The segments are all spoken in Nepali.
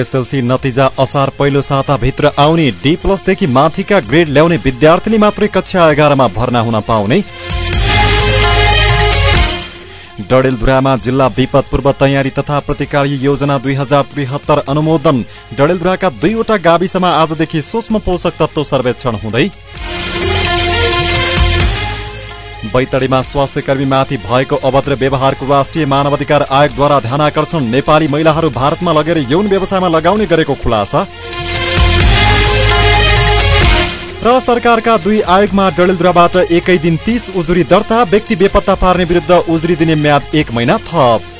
एसएलसी नतिजा असार पहिलो साताभित्र आउने डी प्लसदेखि माथिका ग्रेड ल्याउने विद्यार्थीले मात्रै कक्षा एघारमा भर्ना हुन पाउने। डडेलधुरामा जिल्ला विपद पूर्व तयारी तथा प्रतिकारी योजना दुई हजार त्रिहत्तर अनुमोदन। डडेलधुराका दुईवटा गाविसमा आजदेखि सूक्ष्म पोषक तत्व सर्वेक्षण हुँदै बैतडीमा स्वास्थ्य कर्मीमाथि भएको अभद्र व्यवहारको राष्ट्रिय मानवाधिकार आयोगद्वारा ध्यानकर्षण नेपाली महिलाहरू भारतमा लगेर यौन व्यवसायमा लगाउने गरेको खुलासा। र सरकारका दुई आयोगमा डडेलधुराबाट एकै दिन तीस उजुरी दर्ता व्यक्ति बेपत्ता पार्ने विरुद्ध उजुरी दिने म्याद एक महिना थप।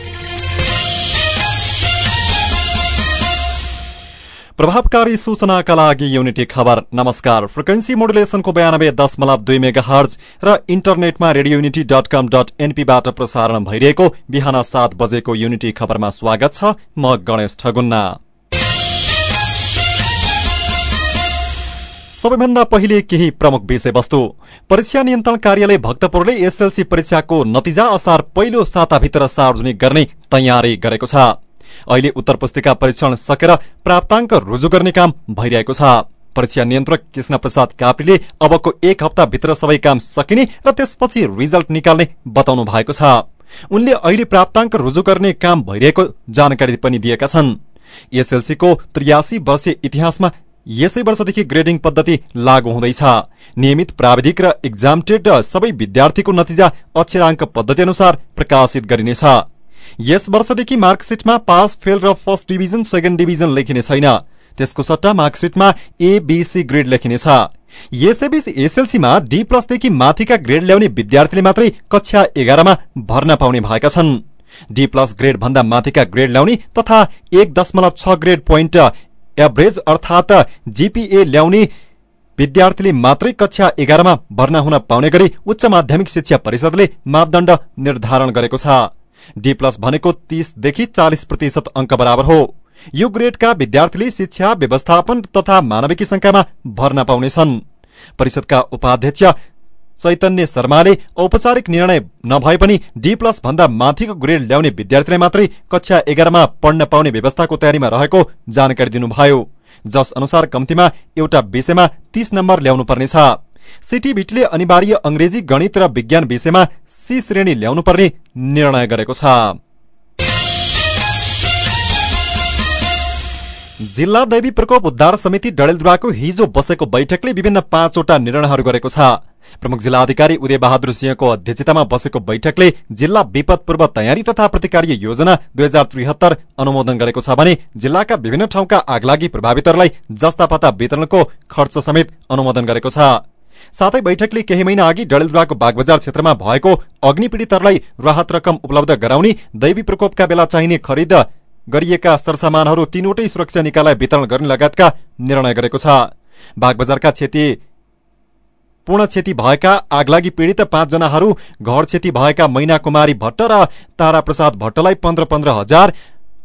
प्रभावकारी सूचनाका लागि युनिटी खबर। नमस्कार। फ्रिक्वेन्सी मोडुलेसनको बयानब्बे दशमलव दुई मेगा हर्ज र इन्टरनेटमा radio unity dot com dot एनपीबाट प्रसारण भइरहेको बिहान सात बजेको युनिटी खबरमा स्वागत छ म गणेश ठगुन्ना। सबैभन्दा पहिले केही प्रमुख विषयवस्तु। परीक्षा नियन्त्रण कार्यालय भक्तपुरले एसएलसी परीक्षाको नतिजा असार पहिलो साताभित्र सार्वजनिक गर्ने तयारी गरेको छ। अहिले उत्तर पुस्तिका परीक्षण सकेर प्राप्ताङ्क रुजु गर्ने काम भइरहेको छ। परीक्षा नियन्त्रक कृष्ण प्रसाद काप्रीले अबको एक हप्ताभित्र सबै काम सकिने र त्यसपछि रिजल्ट निकाल्ने बताउनु भएको छ। उनले अहिले प्राप्ताङ्क रुजु गर्ने काम भइरहेको जानकारी पनि दिएका छन्। एसएलसीको त्रियासी वर्षीय इतिहासमा यसै वर्षदेखि ग्रेडिङ पद्धति लागू हुँदैछ। नियमित प्राविधिक र एक्जामटेड सबै विद्यार्थीको नतिजा अक्षराङ्क पद्धति अनुसार प्रकाशित गरिनेछ। यस वर्षदेखि मार्कसिटमा पास फेल र फर्स्ट डिभिजन सेकेन्ड डिभिजन लेखिने छैन। त्यसको सट्टा मार्कसिटमा एबीसी ग्रेड लेखिनेछ यसैबीच एसएलसीमा डी प्लसदेखि माथिका ग्रेड ल्याउने विद्यार्थीले मात्रै कक्षा एघारमा भर्ना पाउने भएका छन्। डी प्लस ग्रेड भन्दा माथिका ग्रेड ल्याउने तथा एक दशमलव छ ग्रेड पोइन्ट एभरेज अर्थात जीपीए ल्याउने विद्यार्थीले मात्रै कक्षा एघारमा भर्ना हुन पाउने गरी उच्च माध्यमिक शिक्षा परिषदले मापदण्ड निर्धारण गरेको छ। डी प्लस भनेको तीसदेखि चालिस प्रतिशत अङ्क बराबर हो। यो ग्रेडका विद्यार्थीले शिक्षा व्यवस्थापन तथा मानविकी संख्यामा भर्ना पाउनेछन् परिषदका उपाध्यक्ष चैतन्य शर्माले औपचारिक निर्णय नभए पनि डी प्लस भन्दा माथिको ग्रेड ल्याउने विद्यार्थीलाई मात्रै कक्षा एघारमा पढ्न पाउने व्यवस्थाको तयारीमा रहेको जानकारी दिनुभयो। जस अनुसार कम्तीमा एउटा विषयमा तीस नम्बर ल्याउनु पर्नेछ सिटीभिटीले अनिवार्य अंग्रेजी गणित र विज्ञान विषयमा सी श्रेणी ल्याउनु पर्ने निर्णय गरेको छ। जिल्ला दैवी प्रकोप उद्धार समिति डडेलधुराको हिजो बसेको बैठकले विभिन्न पाँचवटा निर्णयहरू गरेको छ। प्रमुख जिल्ला अधिकारी उदय बहादुर सिंहको अध्यक्षतामा बसेको बैठकले जिल्ला विपद पूर्व तयारी तथा प्रतिकारी योजना दुई हजार त्रिहत्तर अनुमोदन गरेको छ भने जिल्लाका विभिन्न ठाउँका आगलागी प्रभावितहरूलाई जस्ता पता वितरणको खर्च समेत अनुमोदन गरेको छ। साथै बैठकले केही महिना अघि डडेलधुराको बागबजार क्षेत्रमा भएको अग्नि पीड़ितहरूलाई राहत रकम उपलब्ध गराउने दैवी प्रकोपका बेला चाहिने खरिद गरिएका सरसामानहरू तीनवटै सुरक्षा निकायलाई वितरण गर्ने लगायतका निर्णय गरेको छ। बागबजारका क्षति पूर्ण क्षति भएका आगलागी पीड़ित पाँचजनाहरू घर क्षति भएका मैना कुमारी भट्ट र तारा प्रसाद भट्टलाई पन्ध्र पन्ध्र हजार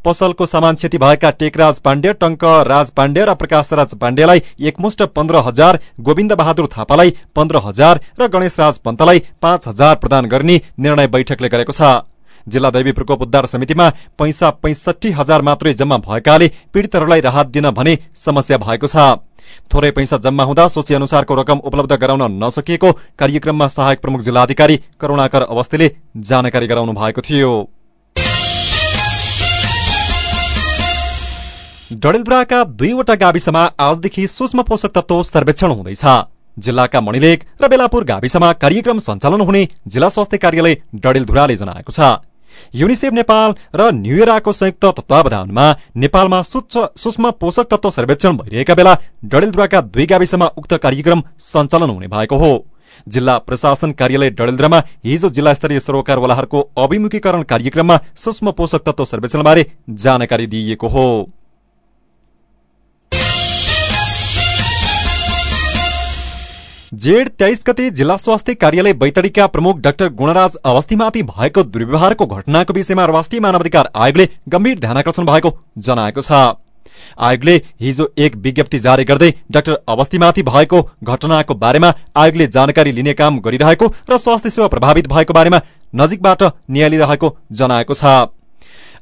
पसलको सामान क्षति भएका टेकराज पाण्डे टंक राज पाण्डे र प्रकाश राज पाण्डेलाई एकमुष्ट पन्ध्र हजार गोविन्द बहादुर थापालाई पन्ध्र हजार र गणेश राज पन्तलाई पाँच हजार प्रदान गर्ने निर्णय बैठकले गरेको छ। जिल्ला दैवी प्रकोप उद्धार समितिमा पैसा पैंसठी हजार मात्रै जम्मा भएकाले पीड़ितहरूलाई राहत दिन भने समस्या भएको छ। थोरै पैसा जम्मा हुँदा सोचे अनुसारको रकम उपलब्ध गराउन नसकिएको कार्यक्रममा सहायक प्रमुख जिल्लाधिकारी करूणाकर अवस्थीले जानकारी गराउनु भएको थियो। डडेलधुराका दुईवटा गाविसमा आजदेखि सूक्ष्म पोषक तत्व सर्वेक्षण हुँदैछ। जिल्लाका मणिलेक र बेलापुर गाविसमा कार्यक्रम सञ्चालन हुने जिल्ला स्वास्थ्य कार्यालय डडेलधुराले जनाएको छ। युनिसेफ नेपाल र न्युएराको संयुक्त तत्वावधानमा नेपालमा सूक्ष्म पोषक तत्व सर्वेक्षण भइरहेका बेला डडेलधुराका दुई गाविसमा उक्त कार्यक्रम सञ्चालन हुने भएको हो। जिल्ला प्रशासन कार्यालय डडेलधुरामा हिजो जिल्ला स्तरीय सरोकारवालाहरूको अभिमुखीकरण कार्यक्रममा सूक्ष्म पोषक तत्व सर्वेक्षणबारे जानकारी दिइएको हो। जेड तेइस गते जिल्ला स्वास्थ्य कार्यालय बैतडीका प्रमुख डाक्टर गुणराज अवस्थीमाथि भएको दुर्व्यवहारको घटनाको विषयमा राष्ट्रिय मानवाधिकार आयोगले गम्भीर ध्यानकर्षण भएको जनाएको छ। आयोगले हिजो एक विज्ञप्ति जारी गर्दै डाक्टर अवस्थीमाथि भएको घटनाको बारेमा आयोगले जानकारी लिने काम गरिरहेको र स्वास्थ्य सेवा प्रभावित भएको बारेमा नजिकबाट नियालिरहेको जनाएको छ।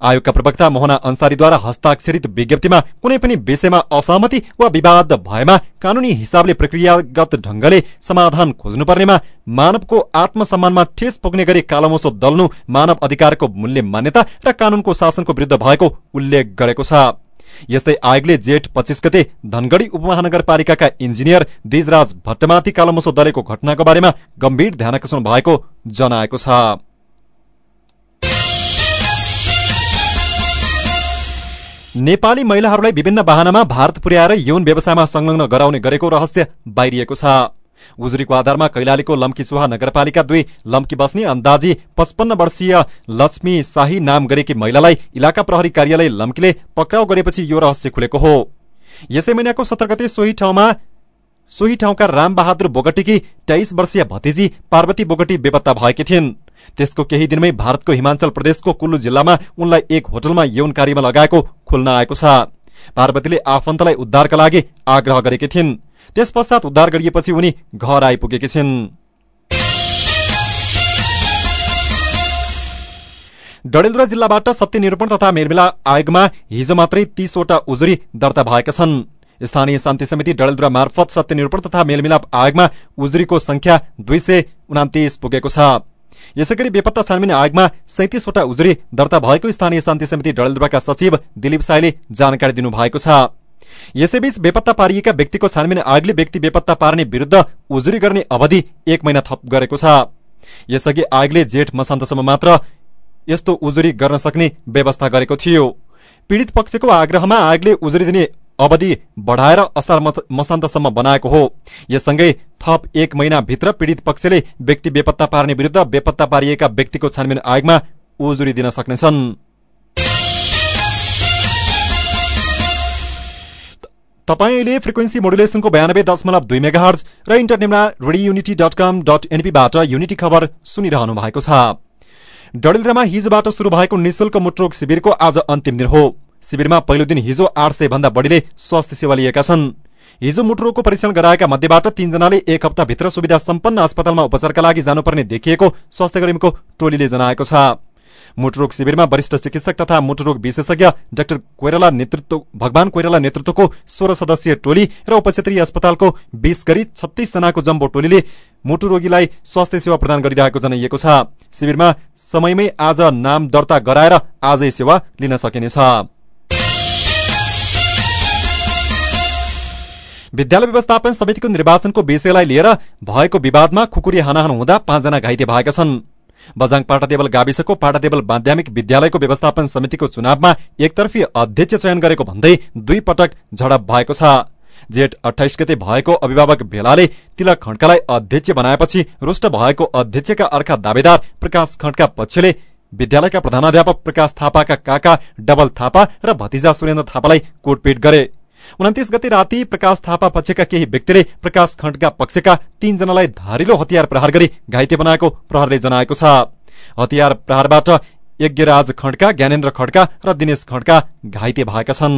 आयोगका प्रवक्ता मोहना अन्सारीद्वारा हस्ताक्षरित विज्ञप्तिमा कुनै पनि विषयमा असहमति वा विवाद भएमा कानूनी हिसाबले प्रक्रियागत ढंगले समाधान खोज्नुपर्नेमा मानवको आत्मसम्मानमा ठेस पुग्ने गरी कालोमोसो दल्नु मानव अधिकारको मूल्य मान्यता र कानूनको शासनको विरुद्ध भएको उल्लेख गरेको छ। यस्तै आयोगले जेठ पच्चिस गते धनगढ़ी उपमहानगरपालिकाका इन्जिनियर दिजराज भट्टमाथि कालोमोसो दलेको घटनाको बारेमा गम्भीर ध्यानकर्षण भएको जनाएको छ। नेपाली महिलाहरूलाई विभिन्न वाहनामा भारत पुर्याएर यौन व्यवसायमा संलग्न गराउने गरेको रहस्य बाहिरिएको छ। उजुरीको आधारमा कैलालीको लम्की सुहा नगरपालिका दुई लम्की बस्ने अन्दाजी पचपन्न वर्षीय लक्ष्मी शाही नाम गरेकी महिलालाई इलाका प्रहरी कार्यालय लम्कीले पक्राउ गरेपछि यो रहस्य खुलेको हो। यसै महिनाको सत्र गते सोही ठाउँमा सोही ठाउँका रामबहादुर बोगटीकी तेइस वर्षीय भतिजी पार्वती बोगटी बेपत्ता भएकी थिइन्। त्यसको केही दिनमै भारतको हिमाचल प्रदेशको कुल्लु जिल्लामा उनलाई एक होटलमा यौन कार्यमा लगाएको खुल्न आएको छ। पार्वतीले आफन्तलाई उद्धारका लागि आग्रह गरेकी थिइन्। त्यस पश्चात उद्धार गरिएपछि उनी घर आइपुगेकी छिन्। डडेलधुरा जिल्लाबाट सत्य निरूपण तथा मेलमिला आयोगमा हिजो मात्रै तीसवटा उजुरी दर्ता भएका छन्। स्थानीय शान्ति समिति डडेलधुरा मार्फत सत्य निरूपण तथा मेलमिलाप आयोगमा उजुरीको संख्या दुई सय उनातिस पुगेको छ। यसै गरी बेपत्ता छानबिन आयोगमा सैतिसवटा उजुरी दर्ता भएको स्थानीय शान्ति समिति डडेलधुराका सचिव दिलीप साईले जानकारी दिनुभएको छ। यसैबीच बेपत्ता पारिएका व्यक्तिको छानबिन आयोगले व्यक्ति बेपत्ता पार्ने विरूद्ध उजुरी गर्ने अवधि एक महिना थप गरेको छ। यसअघि आयोगले जेठ मसान्तसम्म मात्र यस्तो उजुरी गर्न सक्ने व्यवस्था गरेको थियो। पीड़ित पक्षको आग्रहमा आयोगले उजुरी दिने अवधि बढाएर असार मसान्तसम्म बनाएको हो। यससँगै थप एक महिनाभित्र पीड़ित पक्षले व्यक्ति बेपत्ता पार्ने विरूद्ध बेपत्ता पारिएका व्यक्तिको छानबिन आयोगमा उजुरी दिन सक्नेछन्। तपाईँले फ्रिक्वेन्सी मोडुलेसनको बयानब्बे दशमलव दुई मेगा हर्ज र इन्टरनेटमा radio unity dot com dot एनपीबाट unity खबर सुनिरहनु भएको छ। डडेलधुरामा हिजोबाट शुरू भएको निशुल्क मुट्रोग शिविरको आज अन्तिम दिन हो। शिविरमा पहिलो दिन हिजो आठ सय भन्दा बढीले स्वास्थ्य सेवा लिएका छन्। हिजो मुटुरोगको परीक्षण गराएका मध्येबाट तीनजनाले एक हप्ताभित्र सुविधा सम्पन्न अस्पतालमा उपचारका लागि जानुपर्ने देखिएको स्वास्थ्य कर्मीको टोलीले जनाएको छ। मुटुरोग शिविरमा वरिष्ठ चिकित्सक तथा मुटुरोग विशेषज्ञ डाक्टर कोइराला नेतृत्व भगवान कोइराला नेतृत्वको सोह्र सदस्यीय टोली र उपक्षेत्रीय अस्पतालको बीस गरी छत्तीस जनाको जम्बो टोलीले मुटुरोगीलाई स्वास्थ्य सेवा प्रदान गरिरहेको जनाइएको छ। शिविरमा समयमै आज नाम दर्ता गराएर आजै सेवा लिन सकिनेछ। विद्यालय व्यवस्थापन समितिको निर्वाचनको विषयलाई लिएर भएको विवादमा खुकुरी हानाहान हुँदा पाँचजना घाइते भएका छन्। बजाङ पाटादेवल गाविसको पाटादेवल माध्यमिक विद्यालयको व्यवस्थापन समितिको चुनावमा एकतर्फी अध्यक्ष चयन गरेको भन्दै दुई पटक झडप भएको छ। जेठ अठाइस गते भएको अभिभावक भेलाले तिलक खड्कालाई अध्यक्ष बनाएपछि रुष्ट भएको अध्यक्षका अर्का दावेदार प्रकाश खड्का पक्षले विद्यालयका प्रधानाध्यापक प्रकाश थापाका काका डबल थापा र भतिजा सुरेन्द्र थापालाई कोटपिट गरे। उन्तिस गते राति प्रकाश थापा पक्षका केही व्यक्तिले प्रकाश खण्डका पक्षका तीनजनालाई धारिलो हतियार प्रहार गरी घाइते बनाएको प्रहरले जनाएको छ। हतियार प्रहारबाट यज्ञराज खड्का ज्ञानेन्द्र खड्का र दिनेश खड्का घाइते भएका छन्।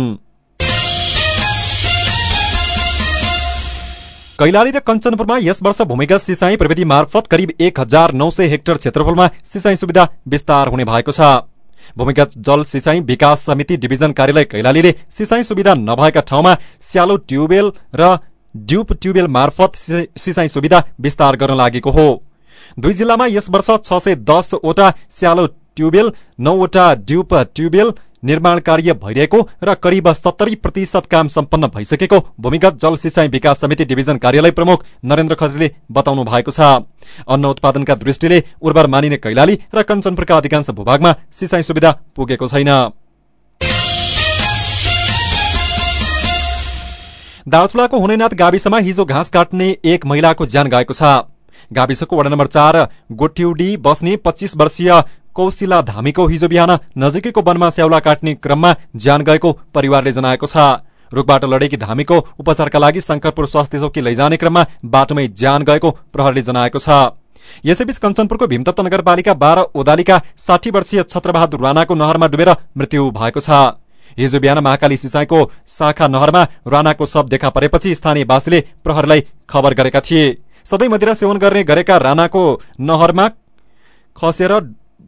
कैलाली र कञ्चनपुरमा यस वर्ष भूमिगत सिंचाई प्रविधि मार्फत करिब एक हजार नौ सय हेक्टर क्षेत्रफलमा सिंचाई सुविधा विस्तार हुने भएको छ। भूमिगत जल सिंचाई विकास समिति डिभिजन कार्यालय कैलालीले सिंचाई सुविधा नभएका ठाउँमा स्यालो ट्युबवेल र ड्युप ट्युबवेल मार्फत सिंचाई सुविधा विस्तार गर्न लागेको हो। दुई जिल्लामा यस वर्ष छ सय दसवटा स्यालो ट्युबवेल नौवटा ड्युप ट्युबवेल निर्माण कार्य भइरहेको र करिब सत्तरी प्रतिशत काम सम्पन्न भइसकेको भूमिगत जल सिंचाई विकास समिति डिभिजन कार्यालय प्रमुख नरेन्द्र खत्रीले बताउनु भएको छ। अन्न उत्पादनका दृष्टिले उर्वर मानिने कैलाली र कञ्चनपुरका अधिकांश भूभागमा सिंचाई सुविधा पुगेको छैन। दार्चुलाको हुनेनाथ गाविसमा हिजो घाँस काट्ने एक महिलाको ज्यान गएको छ। गाविसको वडा नम्बर चार गोठ्यौडी बस्ने पच्चीस वर्षीय कौशिला धामीको हिजो बिहान नजिकैको वनमा स्याउला काट्ने क्रममा ज्यान गएको परिवारले जनाएको छ। रुखबाट लडेकी धामीको उपचारका लागि शंकरपुर स्वास्थ्य चौकी लैजाने क्रममा बाटोमै ज्यान गएको प्रहरले जनाएको छ। यसैबीच कञ्चनपुरको भीमतत्व नगरपालिका बाह्र ओदालीका साठी वर्षीय छत्रबहादुर राणाको नहरमा डुबेर मृत्यु भएको छ। हिजो बिहान महाकाली सिंचाईको शाखा नहरमा राणाको शव देखा परेपछि स्थानीयवासीले प्रहरलाई खबर गरेका थिए। सधैँ मदिरा सेवन गर्ने गरेका राणाको नहरमा खसेर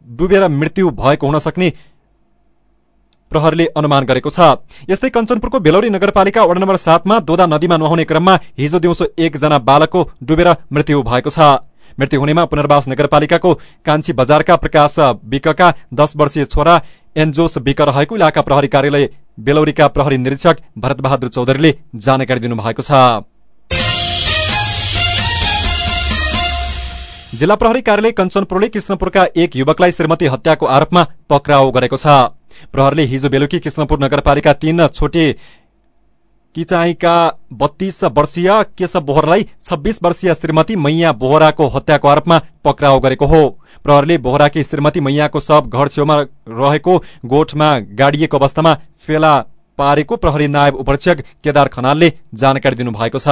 डुबेर मृत्यु भएको हुन सक्ने प्रहरीले अनुमान गरेको छ। यस्तै कञ्चनपुरको बेलौरी नगरपालिका वडा नम्बर सातमा दोदा नदीमा नुहाउने क्रममा हिजो दिउँसो एकजना बालकको डुबेर मृत्यु भएको छ। मृत्यु हुनेमा पुनर्वास नगरपालिकाको कान्छी बजारका प्रकाश विकका दश वर्षीय छोरा एनजोस विक रहेको इलाका प्रहरी कार्यालय बेलौरीका प्रहरी निरीक्षक भरतबहादुर चौधरीले जानकारी दिनुभएको छ। जिल्ला प्रहरी कार्यालय कञ्चनपुरले कृष्णपुरका एक युवकलाई श्रीमती हत्याको आरोपमा पक्राउ गरेको छ। प्रहरले हिजो बेलुकी कृष्णपुर नगरपालिका तीन छोटे किचाईका बत्तीस वर्षीय केशव बोहरालाई छब्बीस वर्षीय श्रीमती मैया बोहराको हत्याको आरोपमा पक्राउ गरेको हो। प्रहरले बोहराकी श्रीमती मैयाको शव घर छेउमा रहेको गोठमा गाडिएको अवस्थामा फेला पारेको प्रहरी नायब उपरीक्षक केदार खनालले जानकारी दिनुभएको छ।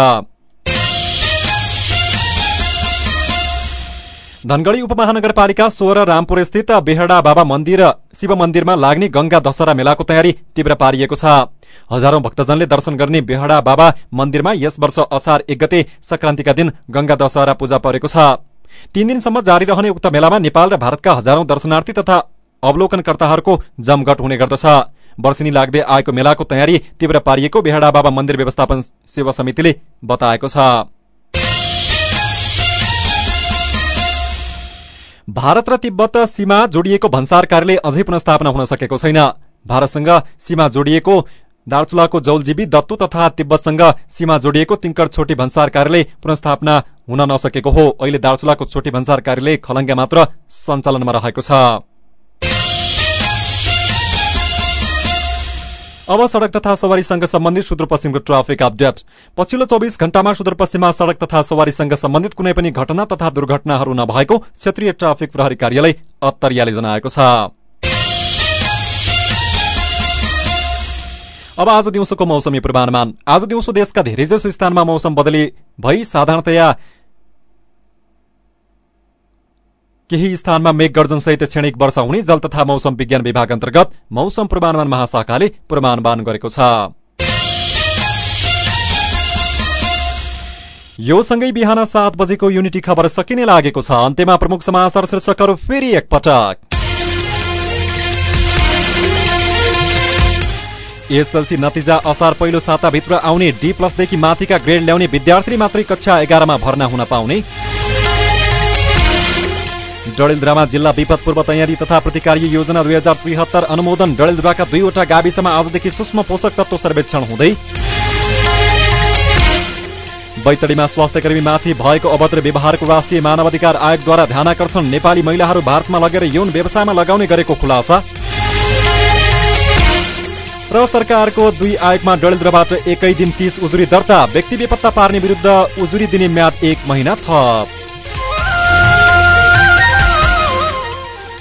धनगढ़ी उपमहानगरपालिका सोह्र रामपुर स्थित बेहडा बाबा मन्दिर शिव मन्दिरमा लाग्ने गंगा दशहरा मेलाको तयारी तीव्र पारिएको छ। हजारौं भक्तजनले दर्शन गर्ने बेहडा बाबा मन्दिरमा यस वर्ष असार एक गते संक्रान्तिका दिन गंगा दशहरा पूजा परेको छ। तीन दिनसम्म जारी रहने उक्त मेलामा नेपाल र भारतका हजारौं दर्शनार्थी तथा अवलोकनकर्ताहरूको जमघट हुने गर्दछ। वर्षिनी लाग्दै आएको मेलाको तयारी तीव्र पारिएको बेहडा बाबा मन्दिर व्यवस्थापन सेवा समितिले बताएको छ। भारत र तिब्बत सीमा जोडिएको भन्सार कार्यालय अझै पुनस्थापना हुन सकेको छैन। भारतसँग सीमा जोडिएको दार्चुलाको जौलजीवी दत्तु तथा तिब्बतसँग सीमा जोडिएको तिङ्कर छोटी भन्सार कार्यालय पुनस्थापना हुन नसकेको हो। अहिले दार्चुलाको छोटी भन्सार कार्यालय खलङ्गा मात्र सञ्चालनमा रहेको छ। अब सड़क तथा सवारीसँग सम्बन्धित सुदूरपश्चिमको ट्राफिक अपडेट। पछिल्लो चौबिस घण्टामा सुदूरपश्चिममा सड़क तथा सवारीसँग सम्बन्धित कुनै पनि घटना तथा दुर्घटनाहरू नभएको क्षेत्रीय ट्राफिक प्रहरी कार्यालय अत्तरियाले जनाएको छ। अब आज दिउँसोको मौसमी पूर्वानुमान। आज दिउँसो देशका धेरैजसो स्थानमा मौसम बदली भई साधारणतया केही स्थानमा मेघ सहित क्षणिक वर्षा हुने जल तथा मौसम विज्ञान विभाग अन्तर्गत मौसम पूर्वानुमान महाशाखाले पूर्वानुमान गरेको छ। यो सँगै बिहान सात बजेको युनिटी खबर सकिने लागेको छ। अन्त्यमा प्रमुख समाचार शीर्षकहरू फेरि एकपटक। एसएलसी नतिजा असार पहिलो साताभित्र आउने डी प्लसदेखि माथिका ग्रेड ल्याउने विद्यार्थी मात्रै कक्षा एघारमा भर्ना हुन पाउने। डडेलधुरामा जिल्ला विपद पूर्व तयारी तथा प्रतिकारी योजना दुई हजार त्रिहत्तर अनुमोदन। डडेलधुराका दुईवटा गाविसमा आजदेखि सूक्ष्म पोषक तत्व सर्वेक्षण हुँदै बैतडीमा स्वास्थ्य कर्मीमाथि भएको अभद्र व्यवहारको राष्ट्रिय मानवाधिकार आयोगद्वारा ध्यानकर्षण। नेपाली महिलाहरू भारतमा लगेर यौन व्यवसायमा लगाउने गरेको खुलासा। र सरकारको दुई आयोगमा डडेलधुराबाट एकै दिन तीस उजुरी दर्ता। व्यक्ति बेपत्ता पार्ने विरुद्ध उजुरी दिने म्याद एक महिना थप।